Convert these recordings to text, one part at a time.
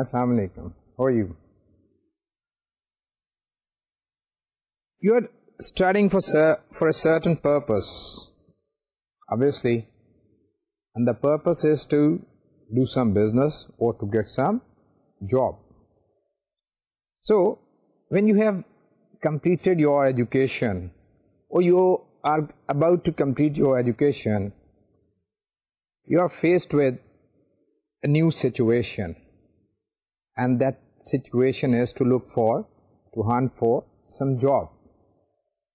السلام علیکم who you you are starting for for a certain purpose obviously the purpose is to do some business or to get some job so when you have completed your education or you are about to complete your education you are faced with new situation and that situation is to look for, to hunt for some job.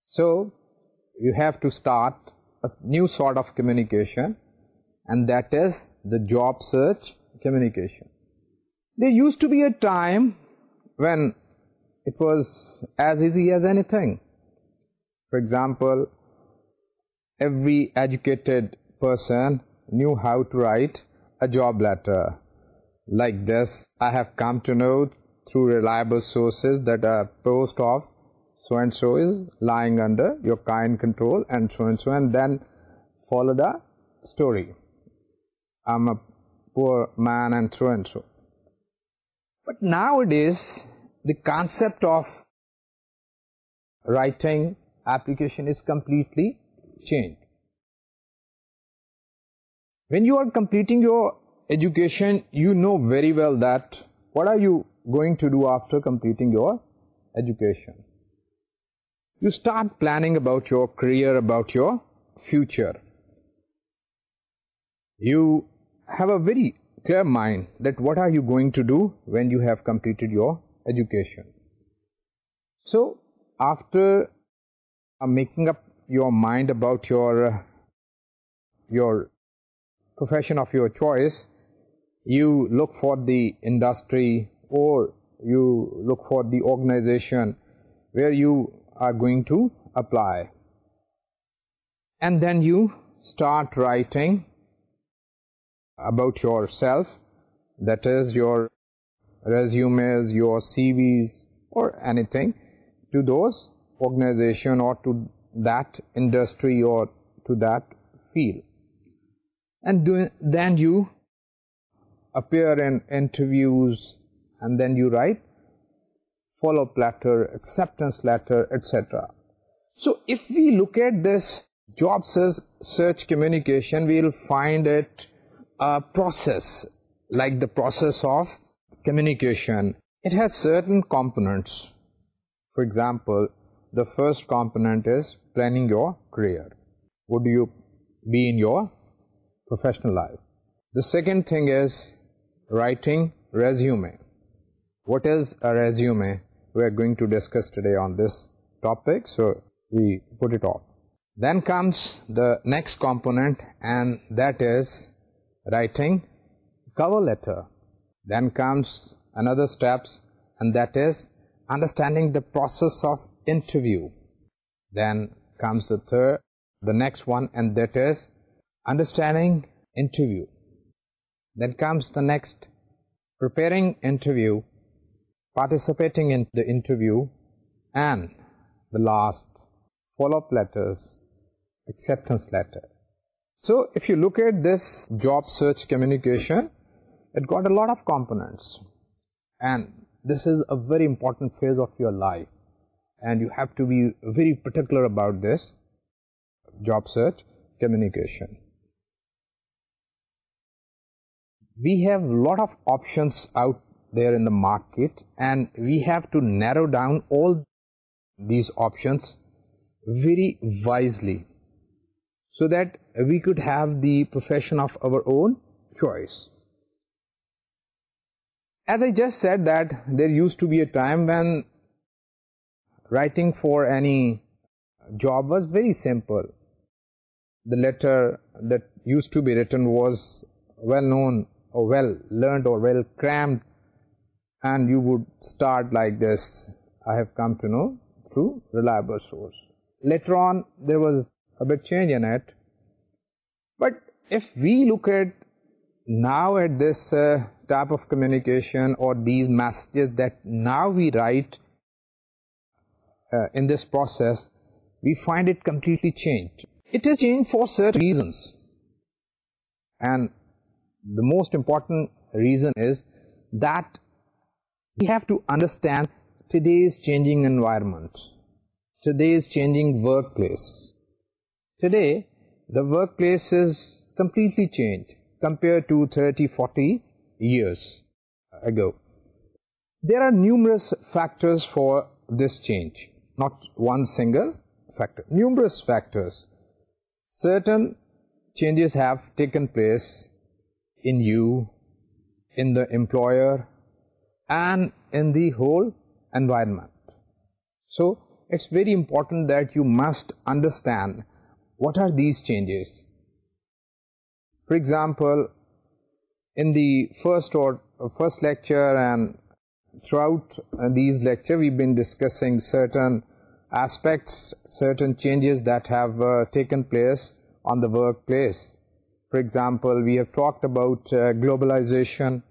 So you have to start a new sort of communication, and that is the job search communication. There used to be a time when it was as easy as anything. For example, every educated person knew how to write a job letter like this. I have come to know through reliable sources that a post of so and so is lying under your kind control and so, and then follow the story. I'm a poor man and so. But nowadays, the concept of writing application is completely changed. When you are completing your education, you know very well that what are you going to do after completing your education. You start planning about your career, about your future. You have a very clear mind that what are you going to do when you have completed your education. So after uh, making up your mind about your uh, profession of your choice, you look for the industry or you look for the organization where you are going to apply, and then you start writing about yourself, that is your resumes, your CVs or anything, to those organization or to that industry or to that field. And then you appear in interviews, and then you write follow-up letter, acceptance letter, etc. So if we look at this job search communication, we will find it a process, like the process of communication. It has certain components. For example, the first component is planning your career. Would you be in your professional life? The second thing is writing resume. What is a resume? We are going to discuss today on this topic, so we put it off. Then comes the next component, and that is writing cover letter. Then comes another steps, and that is understanding the process of interview. Then comes the next one, and that is understanding interview. Then comes the next, preparing interview, participating in the interview, and the last, follow-up letters, acceptance letter. So if you look at this job search communication, it got a lot of components, and this is a very important phase of your life, and you have to be very particular about this job search communication. We have a lot of options out there in the market, and we have to narrow down all these options very wisely so that we could have the profession of our own choice. As I just said, that there used to be a time when writing for any job was very simple. The letter that used to be written was well known or well learned or well crammed, and you would start like this, I have come to know through reliable source. Later on there was a bit change in it, but if we look at now at this uh, type of communication or these messages that now we write uh, in this process, we find it completely changed. It is changed for certain reasons, and the most important reason is that we have to understand today's changing environment, today's changing workplace. Today, the workplace is completely changed compared to 30-40 years ago. There are numerous factors for this change, not one single factor, numerous factors. Certain changes have taken place in you, in the employer, and in the whole environment. So, it's very important that you must understand what are these changes. For example, in the first uh, lecture and throughout uh, these lectures, we've been discussing certain aspects, certain changes that have uh, taken place on the workplace. For example, we have talked about uh, globalization,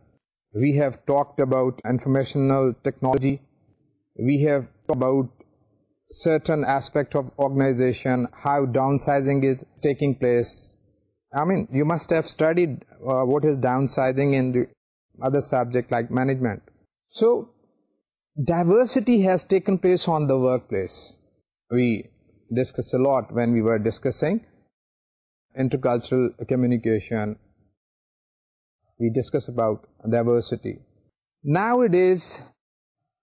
we have talked about informational technology, we have talked about certain aspect of organization, how downsizing is taking place. I mean, you must have studied uh, what is downsizing in the other subject like management. So, diversity has taken place on the workplace. We discussed a lot when we were discussing intercultural communication. We discuss about diversity. Nowadays,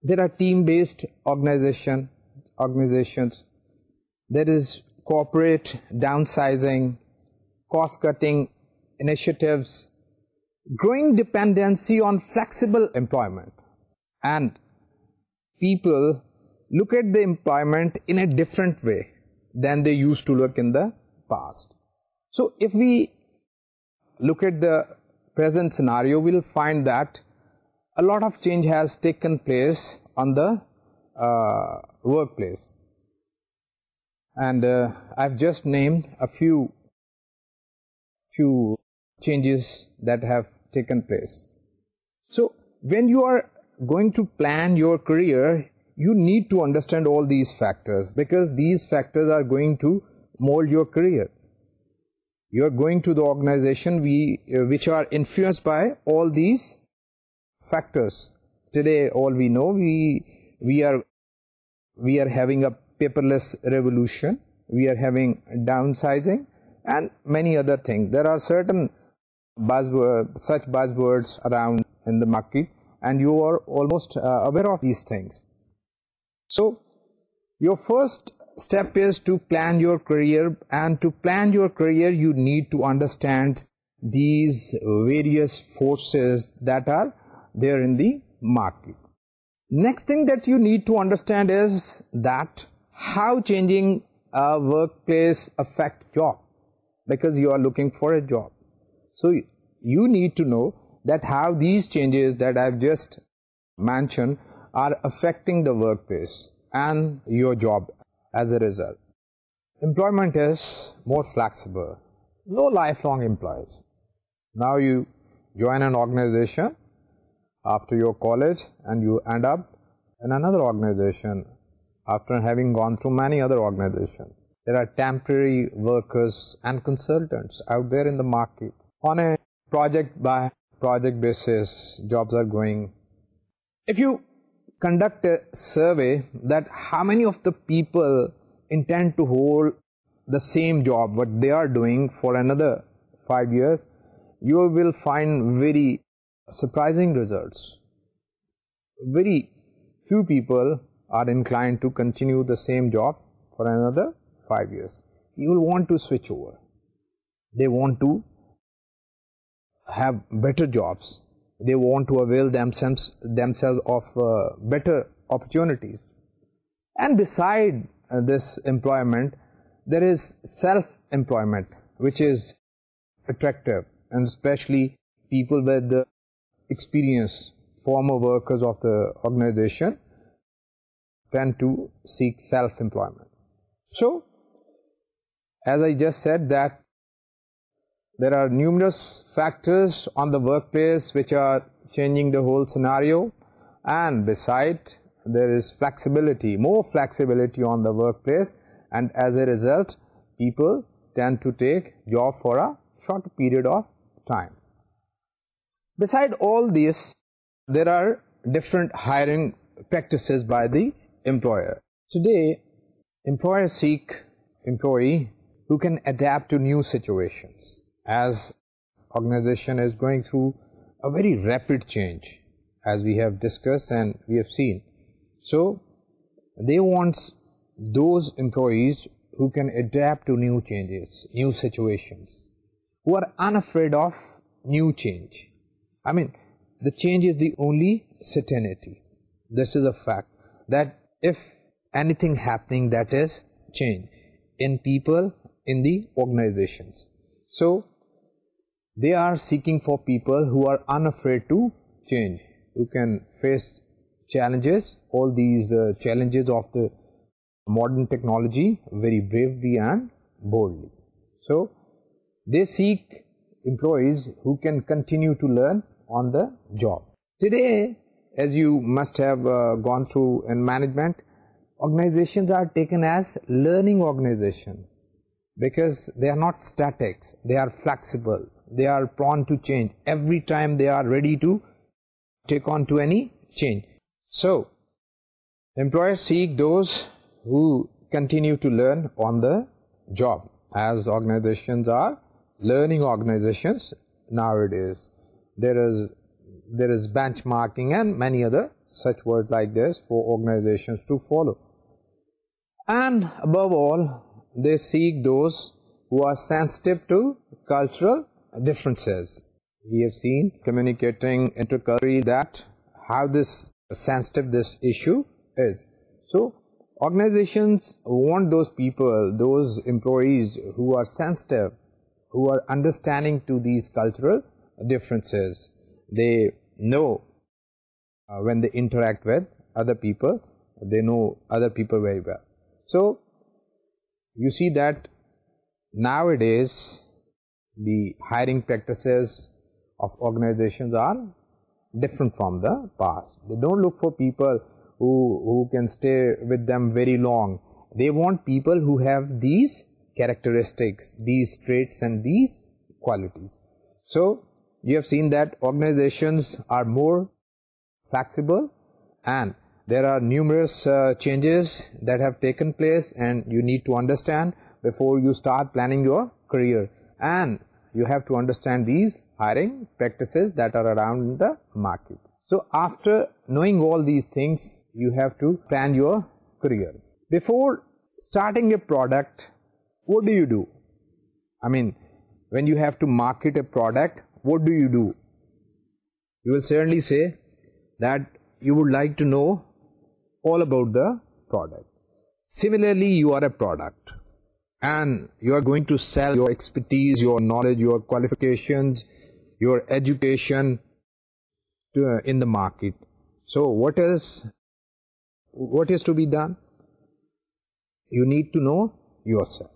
there are team-based organizations. There is corporate downsizing, cost-cutting initiatives, growing dependency on flexible employment. And people look at the employment in a different way than they used to look in the past. So if we look at the present scenario, we will find that a lot of change has taken place on the uh, workplace, and uh, I have just named a few changes that have taken place. So when you are going to plan your career, you need to understand all these factors, because these factors are going to mold your career you are going to the organization uh, which are influenced by all these factors. Today, all we know, we are having a paperless revolution, we are having downsizing and many other things. There are certain such buzzwords around in the market, and you are almost uh, aware of these things. So your first step is to plan your career, and to plan your career you need to understand these various forces that are there in the market. Next thing that you need to understand is that how changing a workplace affects job, because you are looking for a job. So you need to know that how these changes that I've just mentioned are affecting the workplace and your job as a result employment is more flexible no life long employees now you join and organization after your college and you end up another organization after organization there are temporary workers and consultant base you conduct a survey that how many of the people intend to hold the same job, what they are doing, for another 5 years, you will find very surprising results. Very few people are inclined to continue the same job for another 5 years. You will want to switch over. They want to have better jobs they want to avail themselves of uh, better opportunities. And beside uh, this employment, there is self-employment, which is attractive, and especially people with the experience, former workers of the organization, tend to seek self-employment. So, as I just said, that there are numerous factors on the workplace which are changing the whole scenario, and besides there is flexibility, more flexibility on the workplace, and as a result people tend to take job for a short period of time. Beside all this, there are different hiring practices by the employer. Today, employers seek employee who can adapt to new situations as organization is going through a very rapid change, as we have discussed and we have seen. So they want those employees who can adapt to new changes, new situations, who are unafraid of new change. I mean, the change is the only certainty. This is a fact that if anything happening, that is change in people, in the organizations. So they are seeking for people who are unafraid to change, who can face challenges, all these uh, challenges of the modern technology very bravely and boldly. So they seek employees who can continue to learn on the job. Today, as you must have uh, gone through in management, organizations are taken as learning organization because they are not static, they are flexible. They are prone to change. Every time they are ready to take on to any change. So, employers seek those who continue to learn on the job, as organizations are learning organizations nowadays. There is benchmarking and many other such words like this for organizations to follow. And above all, they seek those who are sensitive to cultural differences. We have seen communicating interculturally that how this sensitive this issue is. So organizations want those people, those employees who are sensitive, who are understanding to these cultural differences. They know uh, when they interact with other people, they know other people very well. So you see that nowadays the hiring practices of organizations are different from the past. They don't look for people who can stay with them very long. They want people who have these characteristics, these traits and these qualities. So you have seen that organizations are more flexible and there are numerous uh, changes that have taken place, and you need to understand before you start planning your career. And you have to understand these hiring practices that are around in the market. So after knowing all these things, you have to plan your career. Before starting a product, what do you do? I mean, when you have to market a product, what do you do? You will certainly say that you would like to know all about the product. Similarly, you are a product and you are going to sell your expertise, your knowledge, your qualifications, your education to, uh, in the market. So what is to be done? You need to know yourself.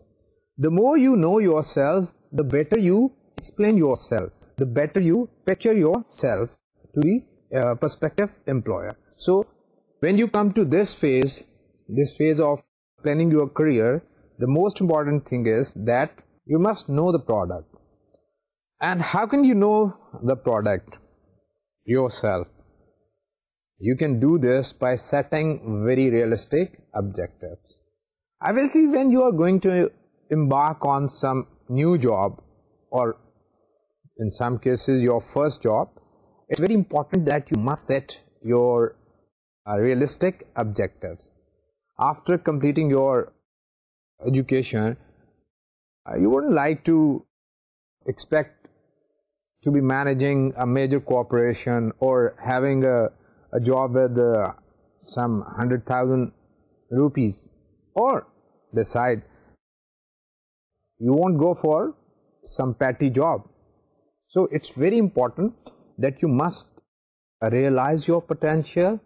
The more you know yourself, the better you explain yourself, the better you picture yourself to the uh, prospective employer. So when you come to this phase of planning your career, the most important thing is that you must know the product. And how can you know the product yourself? You can do this by setting very realistic objectives. Obviously, when you are going to embark on some new job, or in some cases your first job, it's very important that you must set your uh, realistic objectives. After completing your education, uh, you wouldn't like to expect to be managing a major corporation or having a job with uh, some 100,000 rupees, or decide you won't go for some petty job. So it's very important that you must realize your potential,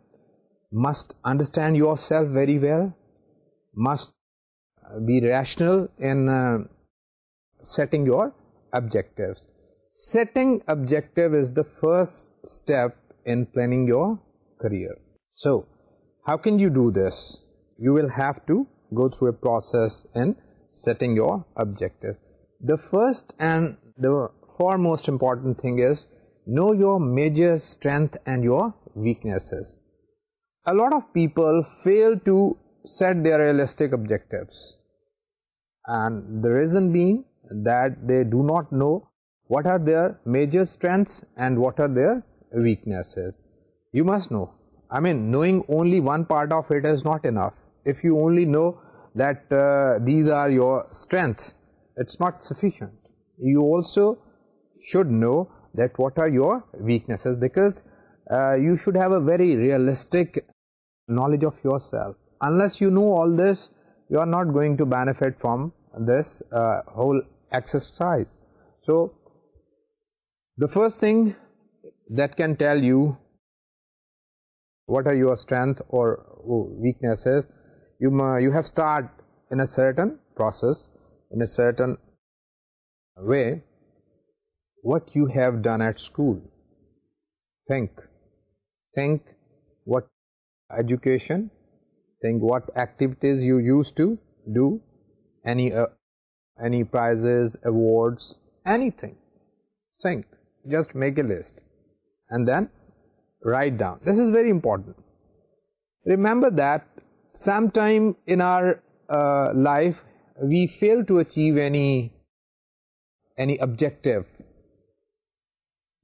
must understand yourself very well, must be rational in uh, setting your objectives. Setting objective is the first step in planning your career. So, how can you do this? You will have to go through a process in setting your objective. The first and the foremost important thing is know your major strength and your weaknesses. A lot of people fail to set their realistic objectives, and the reason being that they do not know what are their major strengths and what are their weaknesses. You must know, I mean, knowing only one part of it is not enough. If you only know that uh, these are your strengths, it's not sufficient. You also should know that what are your weaknesses, because uh, you should have a very realistic knowledge of yourself. Unless you know all this, you are not going to benefit from this uh, whole exercise. So, the first thing that can tell you what are your strength or weaknesses, you have started in a certain process, in a certain way, what you have done at school. Think what education saying what activities you used to do, uh, any prizes, awards, anything. Think, just make a list and then write down. This is very important. Remember that sometime in our uh, life we fail to achieve any objective.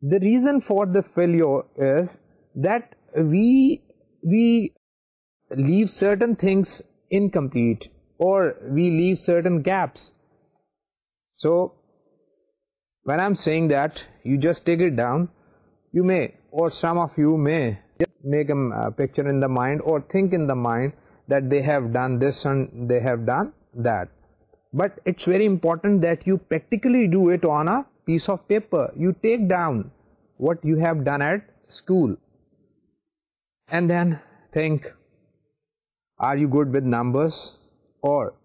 The reason for the failure is that we leave certain things incomplete, or we leave certain gaps. So when I'm saying that, you just take it down. You may, or some of you may, just make a picture in the mind or think in the mind that they have done this and they have done that. But it's very important that you practically do it on a piece of paper. You take down what you have done at school and then think are you good with numbers, or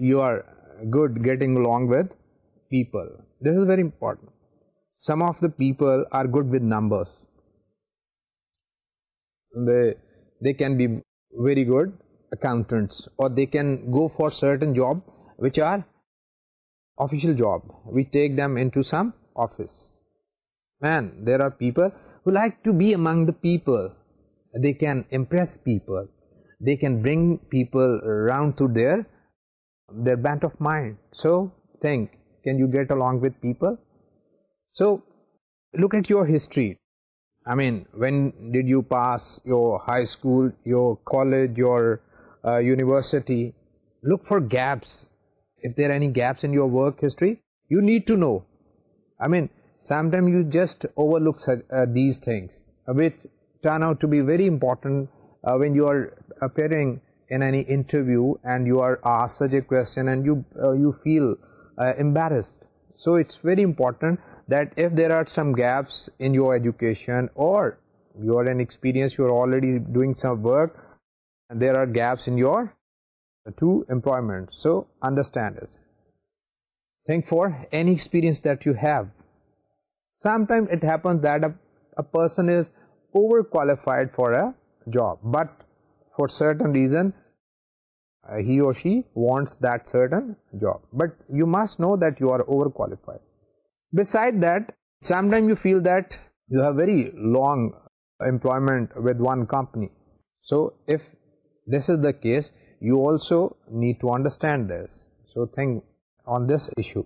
you are good getting along with people? This is very important. Some of the people are good with numbers. They can be very good accountants, or they can go for certain job which are official job. We take them into some office. Man, there are people who like to be among the people. They can impress people they can bring people around to their bent of mind. So think, can you get along with people? So look at your history. I mean, when did you pass your high school, your college, your uh, university? Look for gaps. If there are any gaps in your work history, you need to know. I mean, sometimes you just overlook such, uh, these things, which turn out to be very important uh, when you are appearing in any interview and you are asked such a question and you uh, feel uh, embarrassed. So it's very important that if there are some gaps in your education or you are inexperienced, you are already doing some work and there are gaps in your to employment. So understand it. Think for any experience that you have. Sometimes it happens that a person is overqualified for a job, but for certain reason uh, he or she wants that certain job, but you must know that you are overqualified. Beside that, sometimes you feel that you have very long employment with one company. So if this is the case, you also need to understand this. So think on this issue.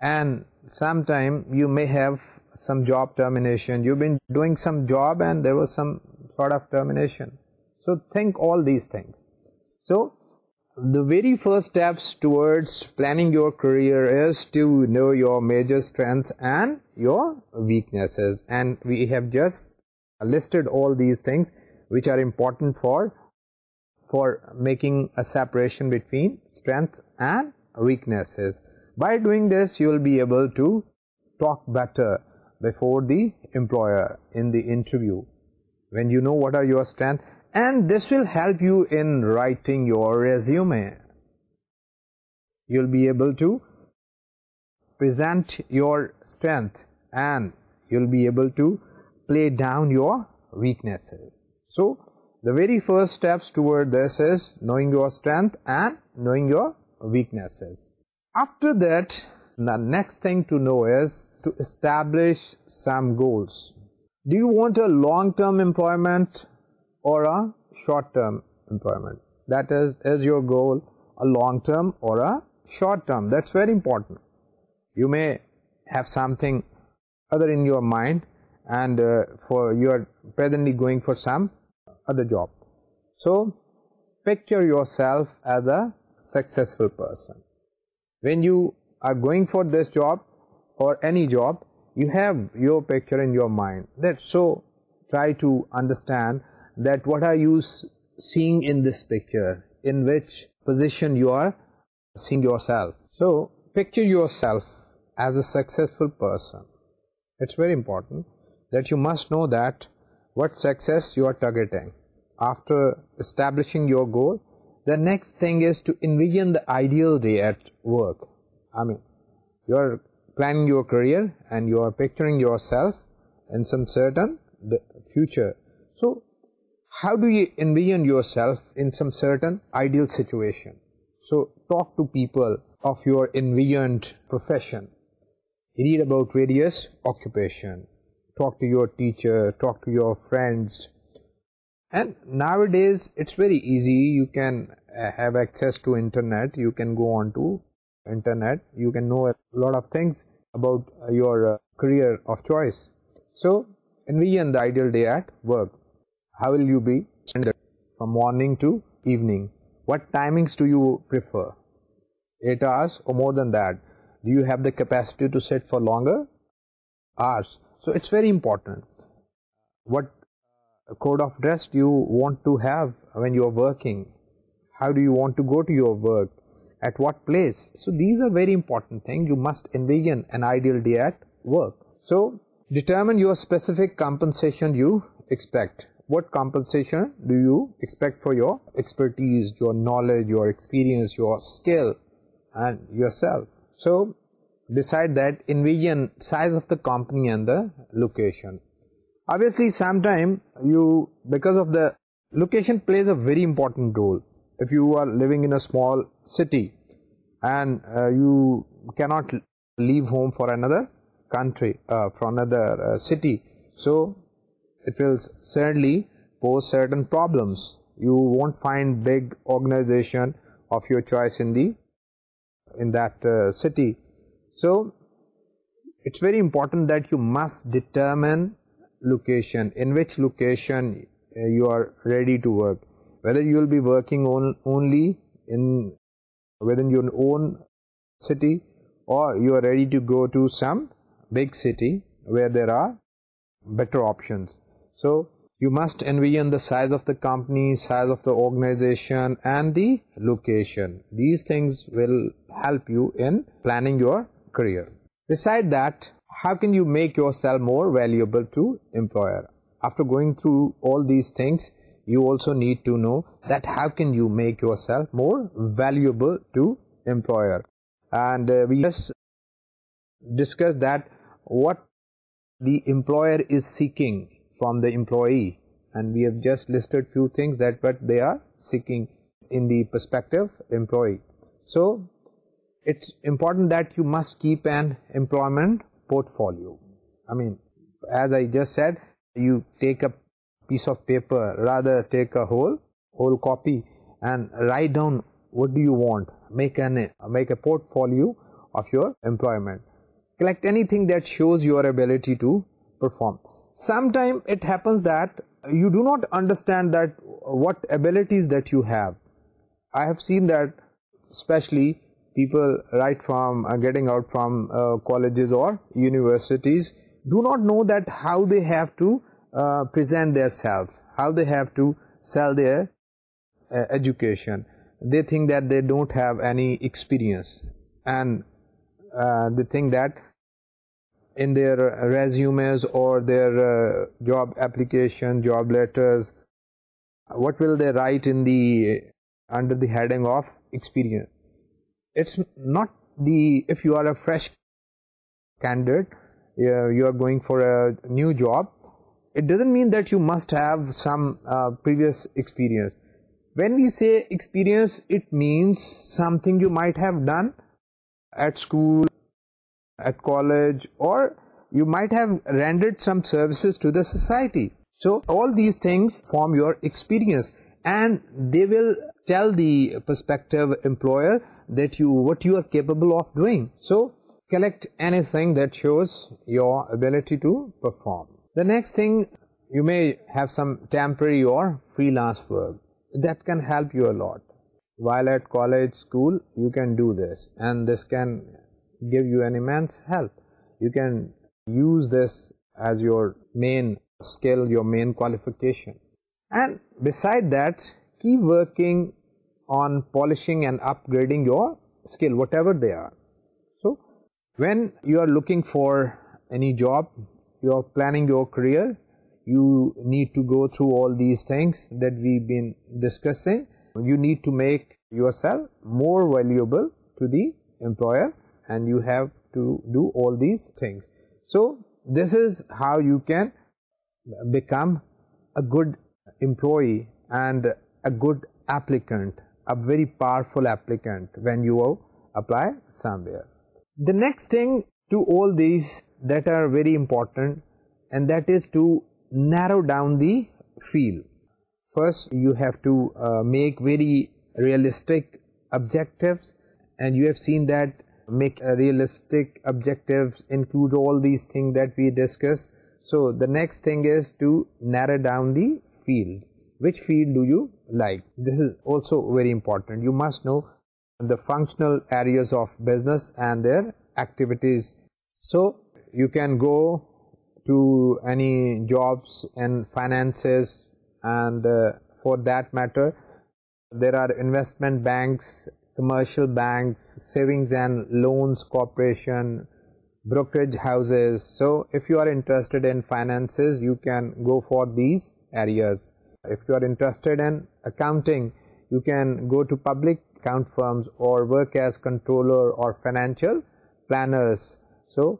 And sometime you may have some job termination. You've been doing some job and there was some thought of termination. So think all these things. So the very first steps towards planning your career is to know your major strengths and your weaknesses, and we have just listed all these things which are important for making a separation between strengths and weaknesses. By doing this, you will be able to talk better before the employer in the interview when you know what are your strengths, and this will help you in writing your resume. You'll be able to present your strength and you'll be able to play down your weaknesses. So, the very first steps toward this is knowing your strength and knowing your weaknesses. After that, the next thing to know is to establish some goals. Do you want a long-term employment or a short-term employment? That is your goal, a long-term or a short-term. That's very important. You may have something other in your mind, and uh, for you are presently going for some other job. So picture yourself as a successful person. When you are going for this job or any job, you have your picture in your mind. That so try to understand that what are you seeing in this picture, in which position you are seeing yourself. So picture yourself as a successful person. It's very important that you must know that what success you are targeting. After establishing your goal, the next thing is to envision the ideal day at work. I mean, your planning your career and you are picturing yourself in some certain future. So, how do you envision yourself in some certain ideal situation? So, talk to people of your envisioned profession. Read about various occupation. Talk to your teacher, talk to your friends. And nowadays, it's very easy. You can uh, have access to internet. You can go on to internet, you can know a lot of things about uh, your uh, career of choice. So envision the ideal day at work. How will you be standard from morning to evening? What timings do you prefer? 8 hours or more than that? Do you have the capacity to sit for longer hours? So it's very important. What uh, code of dress do you want to have when you are working? How do you want to go to your work? at what place. So these are very important things. You must envision an ideal day at work. So determine your specific compensation you expect. What compensation do you expect for your expertise, your knowledge, your experience, your skill and yourself? So decide that, envision size of the company and the location. Obviously sometime because of the location plays a very important role if you are living in a small city and uh, you cannot leave home for another country, uh, for another uh, city, so it will certainly pose certain problems. You won't find big organization of your choice in that city. So it's very important that you must determine location, in which location you are ready to work whether you will be working only in within your own city, or you are ready to go to some big city where there are better options. So you must envision the size of the company, size of the organization and the location. These things will help you in planning your career. Besides that, how can you make yourself more valuable to employer? After going through all these things, you also need to know that how can you make yourself more valuable to employer. And uh, we just discussed that what the employer is seeking from the employee, and we have just listed few things that what they are seeking in the prospective employee. So it's important that you must keep an employment portfolio. I mean, as I just said, you take up piece of paper, rather take a whole copy and write down what do you want. Make a portfolio of your employment. Collect anything that shows your ability to perform. Sometimes it happens that you do not understand that what abilities that you have. I have seen that especially people right from uh, getting out from uh, colleges or universities do not know that how they have to present their self, how they have to sell their uh, education. They think that they don't have any experience, and uh, they think that in their resumes or their uh, job application, job letters, what will they write in the under the heading of experience? It's not the, if you are a fresh candidate, you are going for a new job, it doesn't mean that you must have some uh, previous experience. When we say experience, it means something you might have done at school, at college, or you might have rendered some services to the society. So all these things form your experience, and they will tell the prospective employer that what you are capable of doing. So collect anything that shows your ability to perform. The next thing, you may have some temporary or freelance work that can help you a lot. While at college, school, you can do this, and this can give you an immense help. You can use this as your main skill, your main qualification. And beside that, keep working on polishing and upgrading your skill, whatever they are. So when you are looking for any job, you are planning your career, you need to go through all these things that we've been discussing. You need to make yourself more valuable to the employer, and you have to do all these things. So this is how you can become a good employee and a good applicant, a very powerful applicant when you apply somewhere. The next thing to all these that are very important, and that is to narrow down the field. First, you have to uh, make very realistic objectives, and you have seen that make uh, realistic objectives include all these things that we discussed. So the next thing is to narrow down the field. Which field do you like? This is also very important. You must know the functional areas of business and their activities. So you can go to any jobs and finances, and uh, for that matter there are investment banks, commercial banks, savings and loans corporation, brokerage houses. So if you are interested in finances, you can go for these areas. If you are interested in accounting, you can go to public account firms or work as controller or financial planners. So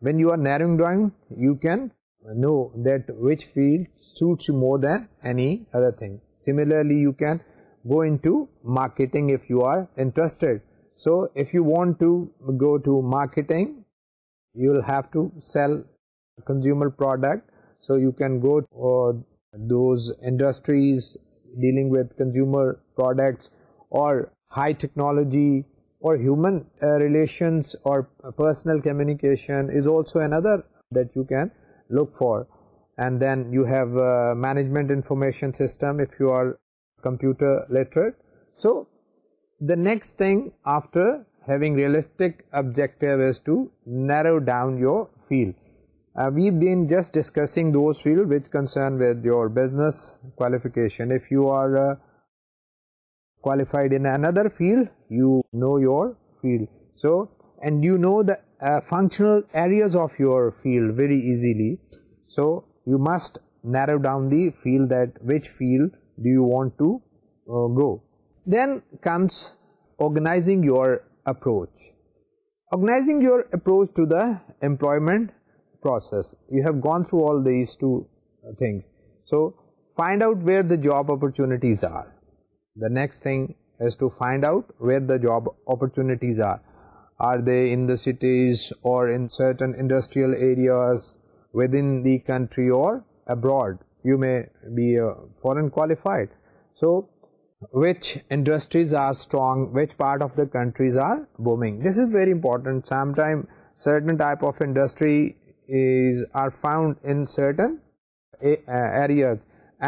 when you are narrowing down, you can know that which field suits you more than any other thing. Similarly, you can go into marketing if you are interested. So, if you want to go to marketing, you will have to sell consumer product. So, you can go to uh, those industries dealing with consumer products or high technology or human uh, relations or personal communication is also another that you can look for. And then you have uh, management information system if you are computer literate. So the next thing after having realistic objective is to narrow down your field. Uh, we've been just discussing those fields which concern with your business qualification. If you are qualified in another field, you know your field. So, and you know the uh, functional areas of your field very easily. So, you must narrow down the field, that which field do you want to uh, go. Then comes organizing your approach. Organizing your approach to the employment process. You have gone through all these two things. So, find out where the job opportunities are. The next thing has to find out what the job opportunities are are they in cities or the country or strong which part of the countries are boom this is very important same time certain type of industries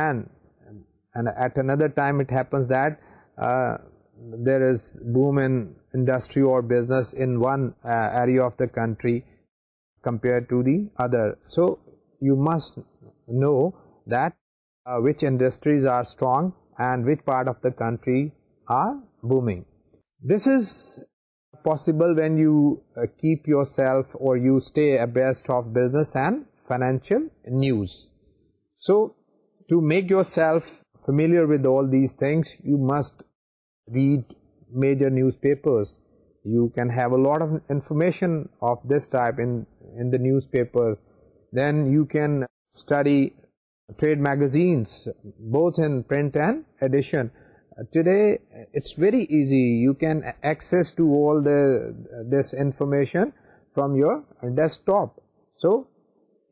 and at another time it turns that there is boom in industry or business in one area of the country compared to the other. So you must know that which industries are strong and which part of the country are booming. This is possible when you keep yourself or you stay abreast of business and financial news. So to make yourself familiar with all these things, you must read major newspapers, you can have a lot of information of this type in the newspapers. Then you can study trade magazines, both in print and edition. Uh, today it's very easy, you can access to all this information from your desktop. So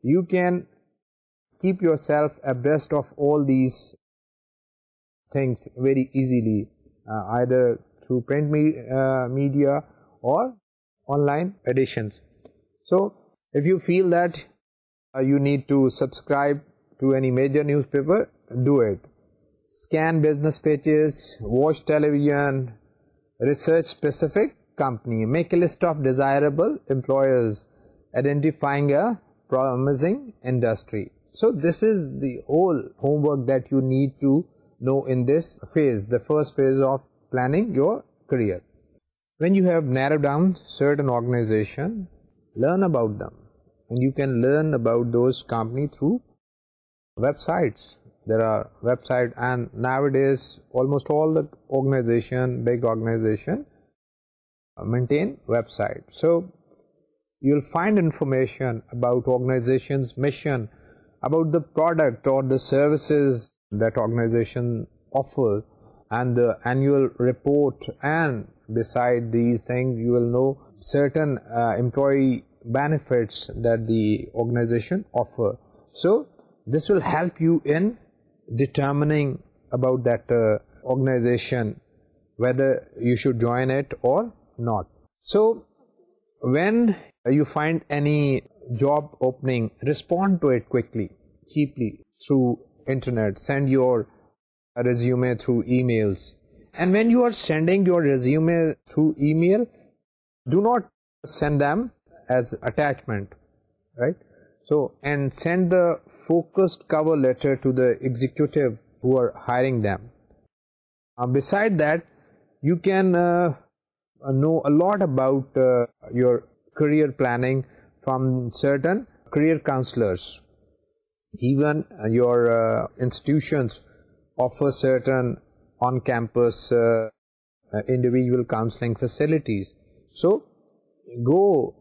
you can keep yourself abreast of all these things very easily either through print media or online editions. So if you feel that you need to subscribe to any major newspaper, do it. Scan business pages, watch television, research specific company, make a list of desirable employers, identifying a promising industry. So this is the whole homework that you need to now in this phase, the first phase of planning your career, when you have narrowed down certain organization, learn about them, and you can learn about those company through websites. There are websites, and nowadays almost all the organization, big organization, uh, maintain website. So you'll find information about organization's mission, about the product or the services that organization offer and the annual report, and beside these things you will know certain uh, employee benefits that the organization offer. So this will help you in determining about that uh, organization, whether you should join it or not. So when you find any job opening, respond to it quickly, cheaply, through internet, send your resume through emails. And when you are sending your resume through email, do not send them as attachment, right? So, and send the focused cover letter to the executive who are hiring them. Uh, beside that, you can uh, uh, know a lot about your career planning from certain career counselors. Even uh, your uh, institutions offer certain on-campus uh, individual counseling facilities. So go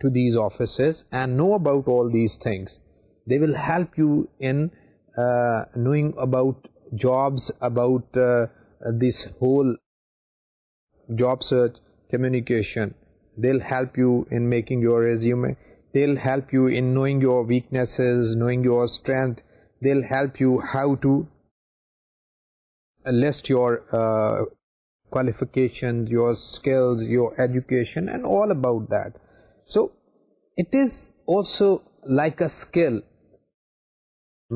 to these offices and know about all these things. They will help you in knowing about jobs, about this whole job search, communication. They'll help you in making your resume. They'll help you in knowing your weaknesses, knowing your strength. They'll help you how to list your uh, qualifications, your skills, your education, and all about that. So it is also like a skill,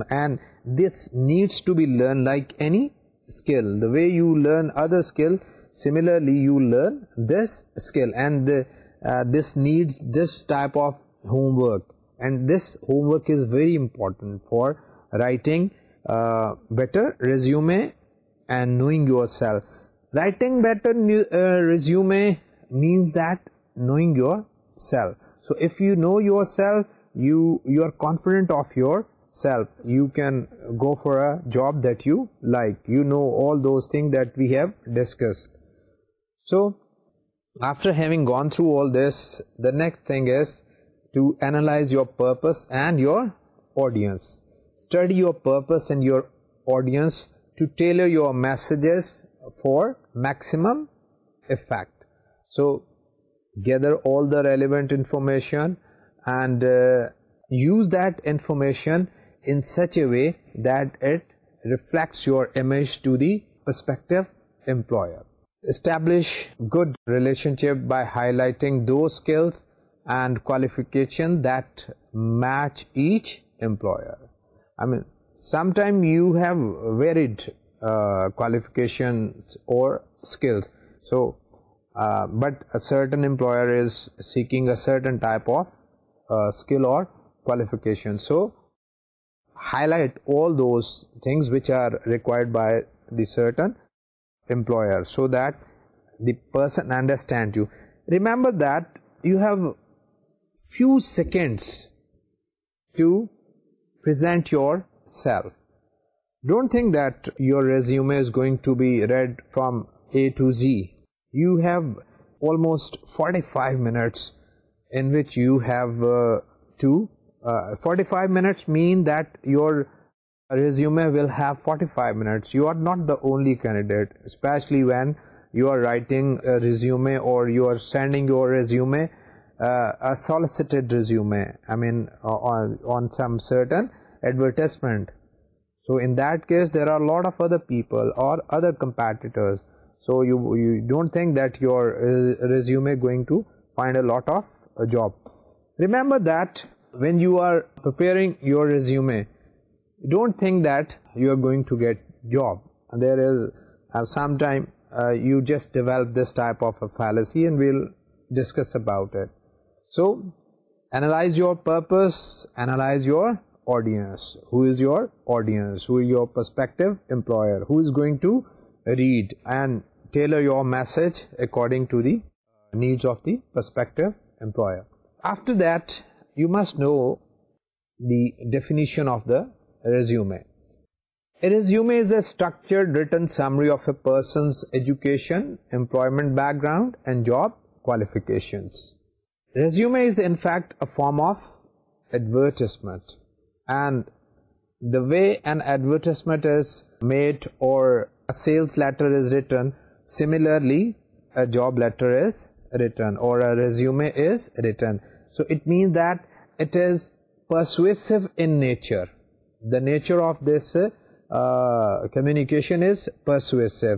and this needs to be learned like any skill. The way you learn other skill, similarly you learn this skill, and uh, this needs this type of homework, and this homework is very important for writing uh, better resume and knowing yourself. Writing better uh, resume means that knowing yourself. So if you know yourself, you are confident of yourself, you can go for a job that you like. You know all those things that we have discussed. So after having gone through all this, the next thing is to analyze your purpose and your audience. Study your purpose and your audience to tailor your messages for maximum effect. So gather all the relevant information and uh, use that information in such a way that it reflects your image to the prospective employer. Establish good relationship by highlighting those skills and qualification that match each employer. I mean, sometimes you have varied uh, qualifications or skills. So, uh, but a certain employer is seeking a certain type of uh, skill or qualification. So, highlight all those things which are required by the certain employer so that the person understands you. Remember that you have few seconds to present yourself. Don't think that your resume is going to be read from A to Z. You have almost 45 minutes in which you have uh, to uh, 45 minutes mean that your resume will have 45 minutes. You are not the only candidate, especially when you are writing a resume or you are sending your resume uh, a solicited resume, I mean on some certain advertisement. So in that case there are a lot of other people or other competitors, so you don't think that your uh, resume going to find a lot of uh, job. Remember that when you are preparing your resume, don't think that you are going to get job. There is sometime you just develop this type of a fallacy, and we'll discuss about it. So analyze your purpose, analyze your audience. Who is your audience? Who is your prospective employer? Who is going to read, and tailor your message according to the needs of the prospective employer. After that, you must know the definition of the resume. A resume is a structured written summary of a person's education, employment background and job qualifications. Resume is in effect a form of advertisement the way or job letter is written so means that it ازویسو nature of this communication is persuasive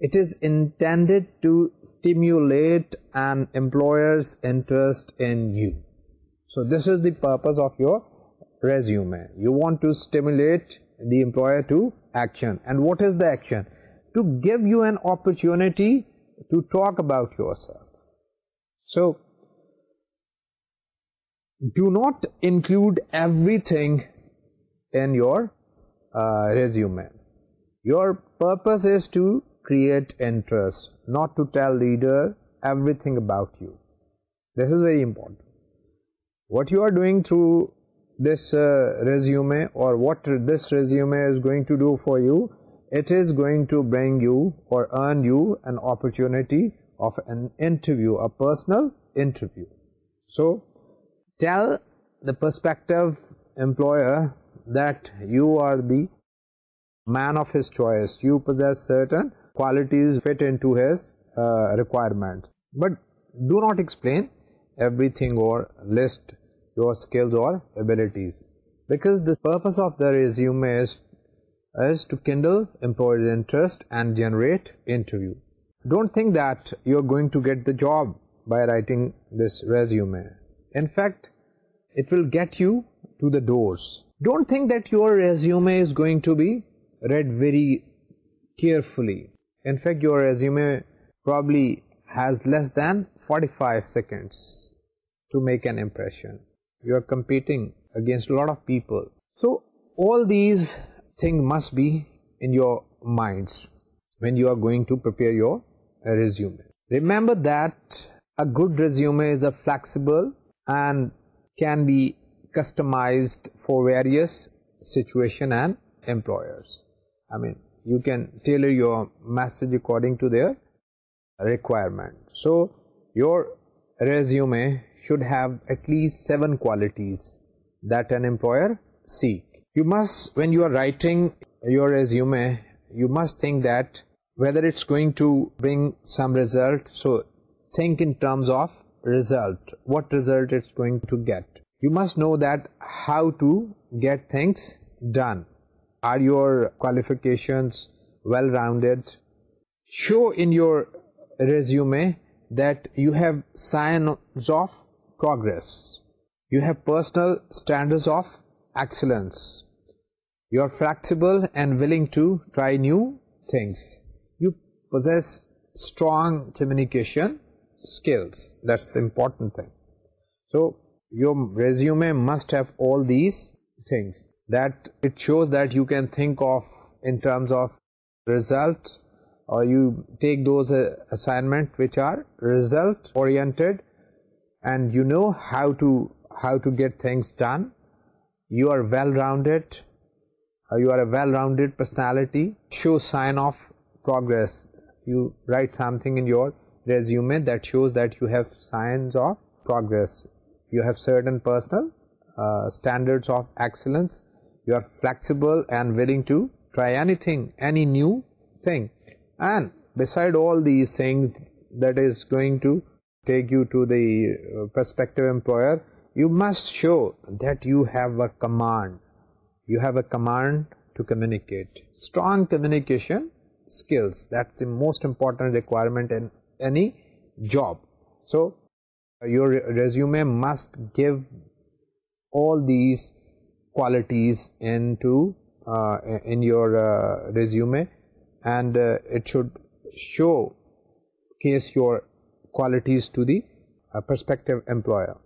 It is intended to stimulate an employer's interest in you. So this is the purpose of your resume. You want to stimulate the employer to action. And what is the action? To give you an opportunity to talk about yourself. So do not include everything in your uh, resume. Your purpose is to create interest not to tell reader everything about you this is very important what you are doing through this resume or in you an opportunity of interview personal interview so tell the perspective employer that you are the man of his choice you possess certain qualities fit into his uh, requirement. But do not explain everything or list your skills or abilities, because the purpose of the resume is to kindle employer's interest and generate interview. Don't think that you're going to get the job by writing this resume. In fact, it will get you to the doors. Don't think that your resume is going to be read very carefully. In fact, your resume probably has less than 45 seconds to make an impression. You are competing against a lot of people. So all these things must be in your minds when you are going to prepare your resume. Remember that a good resume is a flexible and can be customized for various situation and employers you can tailor your message according to their requirement. So your resume should have at least 7 qualities that an employer seeks. You must, when you are writing your resume, you must think that whether it's going to bring some result. So think in terms of result, what result it's going to get. You must know that how to get things done. Are your qualifications well-rounded? Show in your resume that you have signs of progress. You have personal standards of excellence. You are flexible and willing to try new things. You possess strong communication skills. That's the important thing. So your resume must have all these things. That it shows that you can think of terms of result or well rounded personality shows sign of progress you write something in your resume that shows that you have signs of progress you have certain personal standard of excellence you are flexible and willing to try anything, any new thing. And beside all these things, that is going to take you to the uh, prospective employer, you must show that you have a command. You have a command to communicate. Strong communication skills, that's the most important requirement in any job. So your resume must give all these qualities uh, in your uh, resume, and uh, it should showcase your qualities to the prospective employer.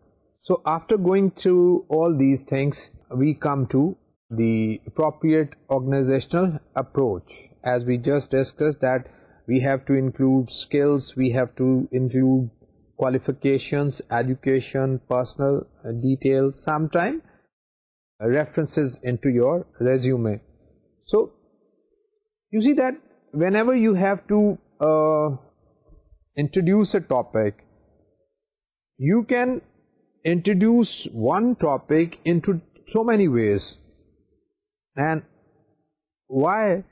So after going through all these things, we come to the appropriate organizational approach. As we just discussed, that we have to include skills, we have to include qualifications, education, personal details. Sometimes references into your resume. So you see that whenever you have to uh, introduce a topic, you can introduce one topic into so many ways. And why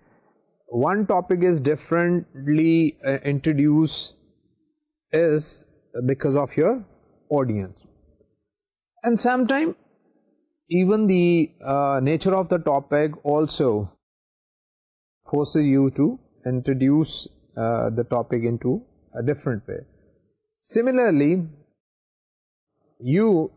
one topic is differently uh, introduced is because of your audience. And sometimes even the uh, nature of the topic also forces you to introduce uh, the topic into a different way. Similarly, you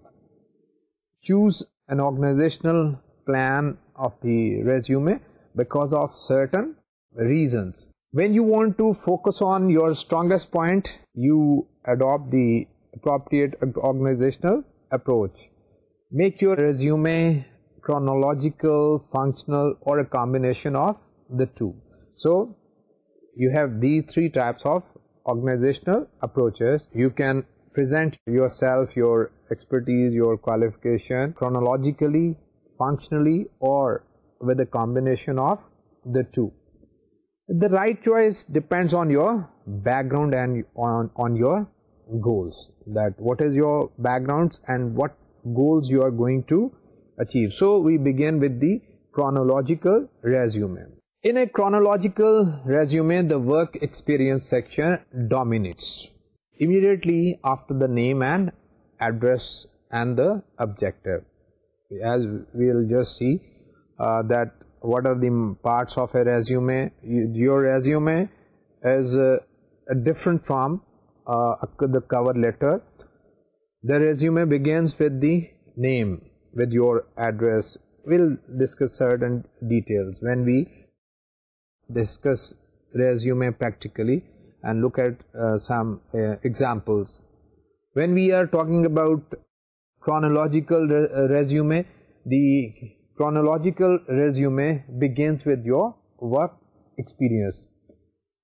choose an organizational plan of the resume because of certain reasons. When you want to focus on your strongest point, you adopt the appropriate organizational approach. Make your resume chronological, functional, or a combination of the two. So you have these three types of organizational approaches. You can present yourself, your expertise, your qualification chronologically, functionally, or with a combination of the two. The right choice depends on your background and on your goals, that what is your background and what goals you are going to achieve. So we begin with the chronological resume. In a chronological resume, the work experience section dominates immediately after the name and address and the objective. As we will just see uh, that what are the parts of a resume. Your resume is uh, different from uh, the cover letter the resume begins with the name, with your address. We'll discuss certain details when we discuss resume practically and look at uh, some uh, examples. When we are talking about chronological uh, resume, the chronological resume begins with your work experience.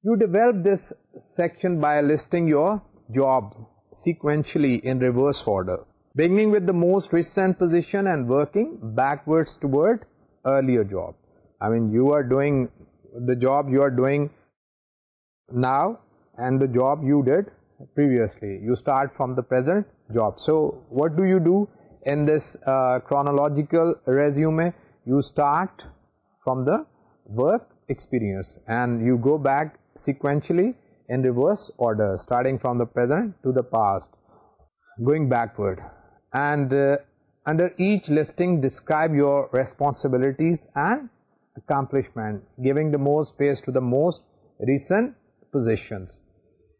You develop this section by listing your jobs sequentially in reverse order, beginning with the most recent position and working backwards toward earlier job. I mean, you are doing the job you are doing now and the job you did previously. You start from the present job. So what do you do in this uh, chronological resume? You start from the work experience and you go back sequentially in reverse order, starting from the present to the past, going backward. And uh, under each listing, describe your responsibilities and accomplishment, giving the most space to the most recent positions.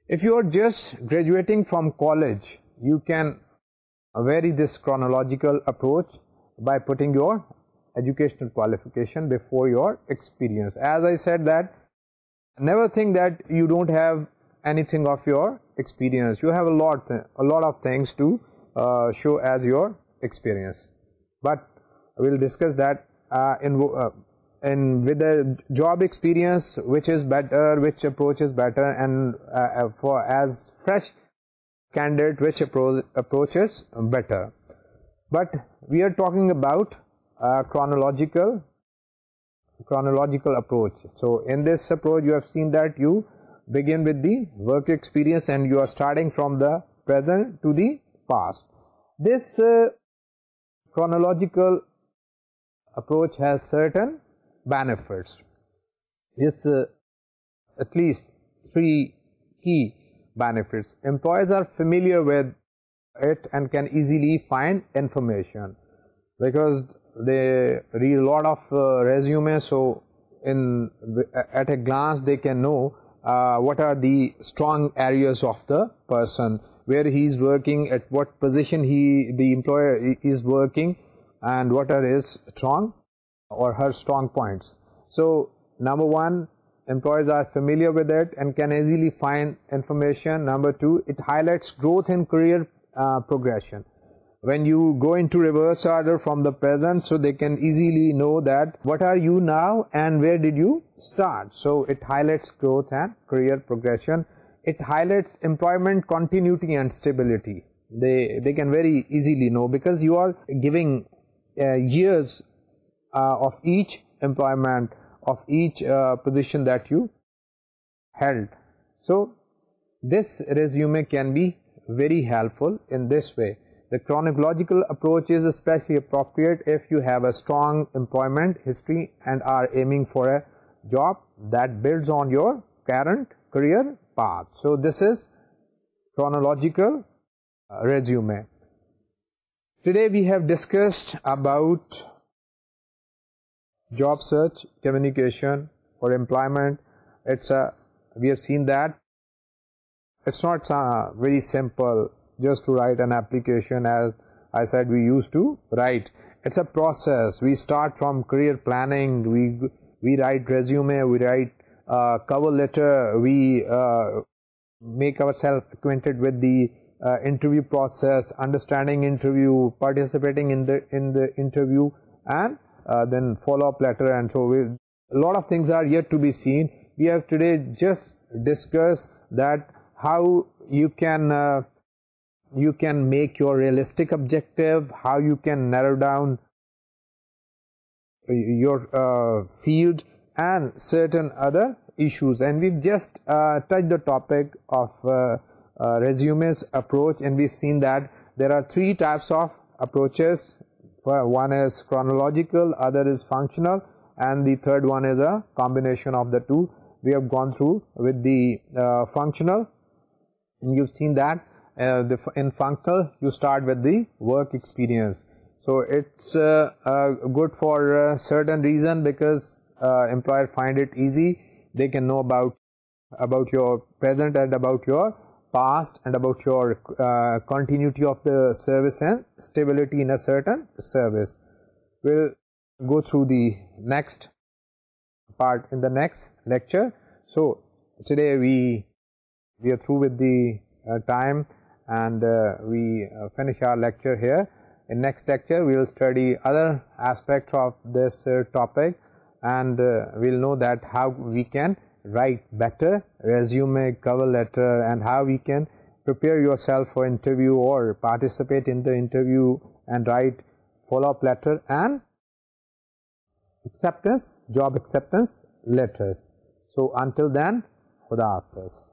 If you are just graduating from college, you can vary this chronological approach by putting your educational qualification before your experience. As I said that Never think that you don't have anything of your experience. You have a lot of things to uh, show as your experience. But we'll discuss that uh, uh, with the job experience, which is better, which approach is better, and for as fresh candidate, which approach is better. But we are talking about chronological chronological approach. So in this approach you have seen that you begin with the work experience and you are starting from the present to the past. This uh, chronological approach has certain benefits. This uh, at least 3 key benefits. Employers are familiar with it and can easily find information, because they read a lot of uh, resumes, so at a glance they can know uh, what are the strong areas of the person, where he is working, at what position the employer is working, and what are his strong or her strong points. So number one, employers are familiar with it and can easily find information. Number two, it highlights growth and career uh, progression when you go into reverse order from the present, so they can easily know that what are you now and where did you start. So it highlights growth and career progression. It highlights employment continuity and stability. They can very easily know, because you are giving uh, years uh, of each employment, of each uh, position that you held. So this resume can be very helpful in this way. The chronological approach is especially appropriate if you have a strong employment history and are aiming for a job that builds on your current career path. So, this is chronological uh, resume. Today we have discussed about job search, communication or employment. We have seen that it's not uh, very simple just to write an application as I said we used to write. It's a process. We start from career planning, we write resume, we write uh, cover letter, we uh, make ourselves acquainted with the uh, interview process, understanding interview, participating in the interview, and then follow-up letter. And so a lot of things are yet to be seen. We have today just discussed that how you can you can make your realistic objective, how you can narrow down your uh, field, and certain other issues. And we've just uh, touched the topic of uh, resumes approach, and we've seen that there are three types of approaches. One is chronological, other is functional, and the third one is a combination of the two. We have gone through with the functional, and you've seen that uh, in functional you start with the work experience. So it's uh, uh, good for a certain reason, because employer find it easy, they can know about your present and about your past and about your continuity of the service and stability in a certain service. We'll go through the next part in the next lecture. So today we are through with the time and uh, we uh, finish our lecture here. In next lecture we will study other aspects of this uh, topic, and we will know that how we can write better resume, cover letter, and how we can prepare yourself for interview or participate in the interview and write follow-up letter and acceptance, job acceptance letters. So until then, Khuda Hafiz.